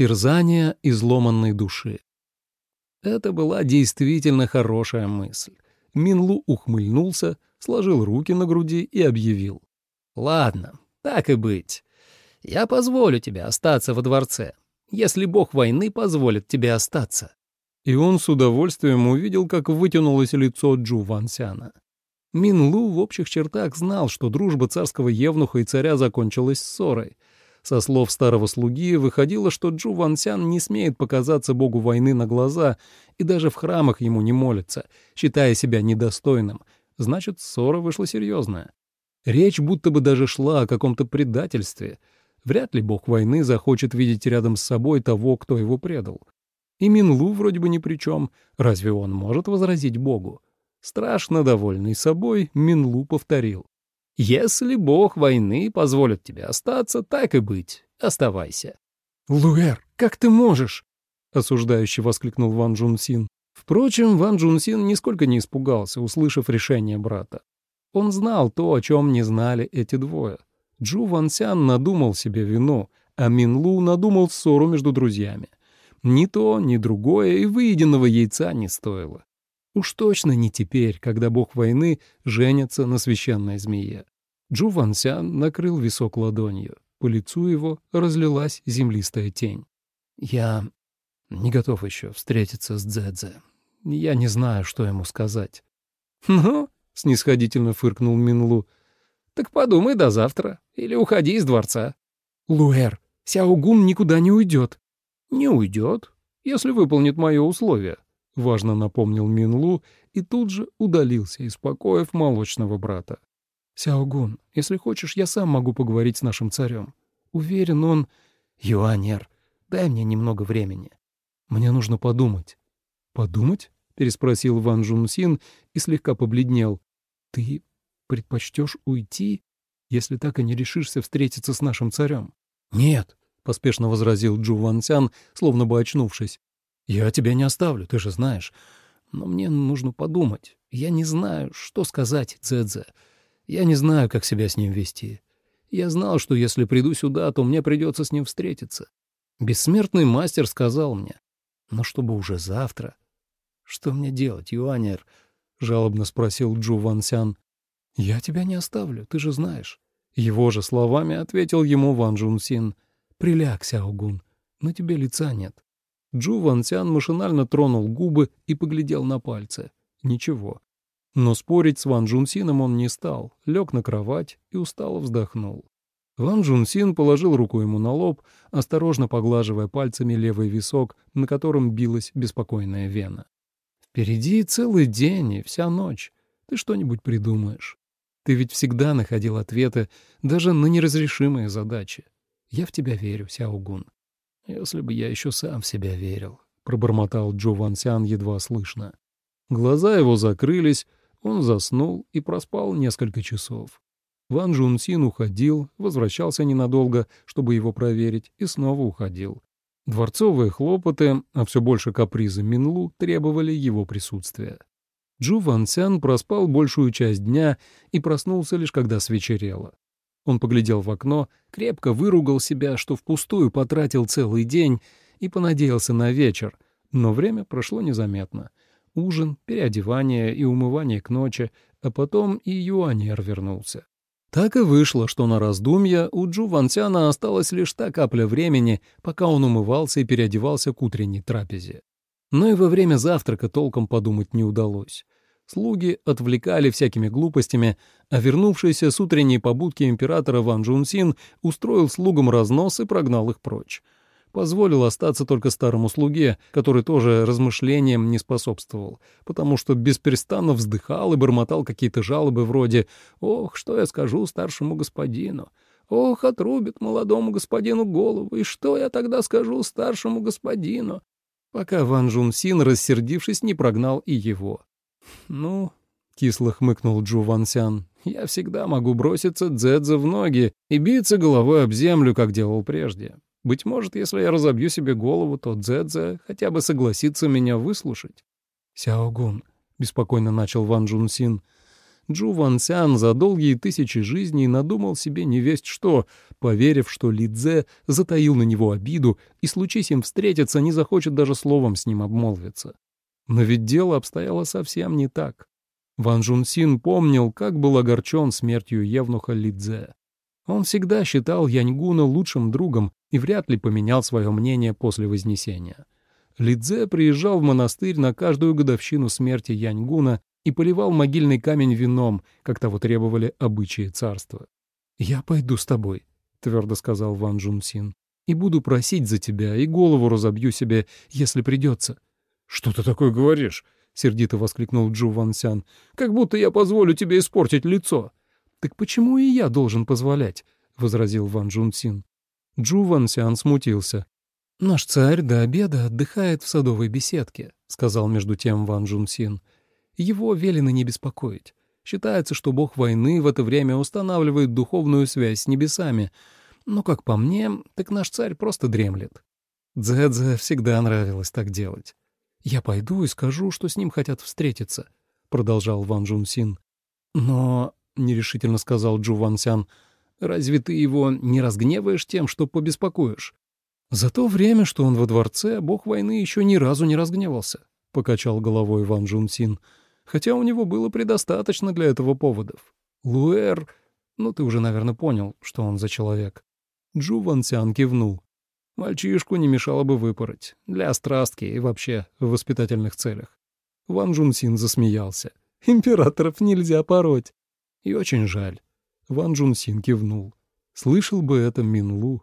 Терзание изломанной души. Это была действительно хорошая мысль. Минлу ухмыльнулся, сложил руки на груди и объявил. «Ладно, так и быть. Я позволю тебе остаться во дворце, если бог войны позволит тебе остаться». И он с удовольствием увидел, как вытянулось лицо Джу Вансяна. Минлу в общих чертах знал, что дружба царского евнуха и царя закончилась ссорой. Со слов старого слуги выходило, что Джу Вансян не смеет показаться богу войны на глаза и даже в храмах ему не молится, считая себя недостойным. Значит, ссора вышла серьезная. Речь будто бы даже шла о каком-то предательстве. Вряд ли бог войны захочет видеть рядом с собой того, кто его предал. И Минлу вроде бы ни при чем. Разве он может возразить богу? Страшно довольный собой, Минлу повторил. «Если бог войны позволит тебе остаться, так и быть, оставайся». «Луэр, как ты можешь?» — осуждающе воскликнул Ван Джун Син. Впрочем, Ван Джун Син нисколько не испугался, услышав решение брата. Он знал то, о чем не знали эти двое. Джу Ван Сян надумал себе вину, а Мин Лу надумал ссору между друзьями. Ни то, ни другое и выеденного яйца не стоило. Уж точно не теперь, когда бог войны женится на священной змее. Джу накрыл висок ладонью. По лицу его разлилась землистая тень. «Я не готов еще встретиться с Дзэдзе. Я не знаю, что ему сказать». «Ну?» — снисходительно фыркнул Минлу. «Так подумай до завтра. Или уходи из дворца». «Луэр, Сяогун никуда не уйдет». «Не уйдет, если выполнит мое условие», — важно напомнил Минлу и тут же удалился из молочного брата. «Сяогун, если хочешь, я сам могу поговорить с нашим царем. Уверен, он... Юанер, дай мне немного времени. Мне нужно подумать». «Подумать?» — переспросил Ван Жун Син и слегка побледнел. «Ты предпочтешь уйти, если так и не решишься встретиться с нашим царем?» «Нет», — поспешно возразил Джу Ван Цян, словно бы очнувшись. Я тебя не оставлю, ты же знаешь. Но мне нужно подумать. Я не знаю, что сказать Цзэцзэ. Я не знаю, как себя с ним вести. Я знал, что если приду сюда, то мне придется с ним встретиться. Бессмертный мастер сказал мне. Но чтобы уже завтра... Что мне делать, Юанер? — жалобно спросил Джу Ван Сян. «Я тебя не оставлю, ты же знаешь». Его же словами ответил ему Ван Джун Син. «Приляг, Сяогун, на тебе лица нет». Джу Ван Цян машинально тронул губы и поглядел на пальцы. Ничего. Но спорить с Ван Джунсином он не стал, лег на кровать и устало вздохнул. Ван Джунсин положил руку ему на лоб, осторожно поглаживая пальцами левый висок, на котором билась беспокойная вена. «Впереди целый день и вся ночь. Ты что-нибудь придумаешь. Ты ведь всегда находил ответы даже на неразрешимые задачи. Я в тебя верю, Сяогун. «Если бы я еще сам в себя верил», — пробормотал Джо Ван Сян едва слышно. Глаза его закрылись, он заснул и проспал несколько часов. Ван Жун Син уходил, возвращался ненадолго, чтобы его проверить, и снова уходил. Дворцовые хлопоты, а все больше капризы Минлу требовали его присутствия. Джу Ван Сян проспал большую часть дня и проснулся лишь когда свечерело. Он поглядел в окно, крепко выругал себя, что впустую потратил целый день, и понадеялся на вечер, но время прошло незаметно. Ужин, переодевание и умывание к ночи, а потом и юанер вернулся. Так и вышло, что на раздумья у Джу Вансяна осталась лишь та капля времени, пока он умывался и переодевался к утренней трапезе. Но и во время завтрака толком подумать не удалось. Слуги отвлекали всякими глупостями, а вернувшийся с утренней побудки императора Ван Джунсин устроил слугам разнос и прогнал их прочь. Позволил остаться только старому слуге, который тоже размышлениям не способствовал, потому что беспрестанно вздыхал и бормотал какие-то жалобы вроде «Ох, что я скажу старшему господину? Ох, отрубит молодому господину голову, и что я тогда скажу старшему господину?» Пока Ван Джунсин, рассердившись, не прогнал и его. «Ну...» — кисло хмыкнул Джу Вансян. «Я всегда могу броситься Дзэдзе в ноги и биться головой об землю, как делал прежде. Быть может, если я разобью себе голову, то Дзэдзе хотя бы согласится меня выслушать». «Сяогун», — беспокойно начал Ван Джун Син, — Джу Ван Сян за долгие тысячи жизней надумал себе невесть что, поверив, что Ли Цзэ затаил на него обиду и, случись им встретиться, не захочет даже словом с ним обмолвиться. Но ведь дело обстояло совсем не так. Ван Жун Син помнил, как был огорчен смертью Евнуха Ли Цзэ. Он всегда считал Яньгуна лучшим другом и вряд ли поменял свое мнение после Вознесения. Лидзе приезжал в монастырь на каждую годовщину смерти Яньгуна и поливал могильный камень вином, как того требовали обычаи царства. «Я пойду с тобой», — твердо сказал Ван Джунсин, «и буду просить за тебя, и голову разобью себе, если придется». «Что ты такое говоришь?» — сердито воскликнул Джу Ван Сян. «Как будто я позволю тебе испортить лицо». «Так почему и я должен позволять?» — возразил Ван Джунсин. Джу смутился. «Наш царь до обеда отдыхает в садовой беседке», — сказал между тем Ван Джунсин. Его велено не беспокоить. Считается, что бог войны в это время устанавливает духовную связь с небесами. Но, как по мне, так наш царь просто дремлет. Дзэдзе всегда нравилось так делать. «Я пойду и скажу, что с ним хотят встретиться», — продолжал Ван Джун Син. «Но», — нерешительно сказал Джу Ван «разве ты его не разгневаешь тем, что побеспокоишь?» «За то время, что он во дворце, бог войны еще ни разу не разгневался», — покачал головой Ван Джун Син хотя у него было предостаточно для этого поводов. Луэр... Ну, ты уже, наверное, понял, что он за человек. Джу Ван Сян кивнул. Мальчишку не мешало бы выпороть. Для страстки и вообще в воспитательных целях. Ван Джун Син засмеялся. «Императоров нельзя пороть». И очень жаль. Ван Джун Син кивнул. Слышал бы это Минлу.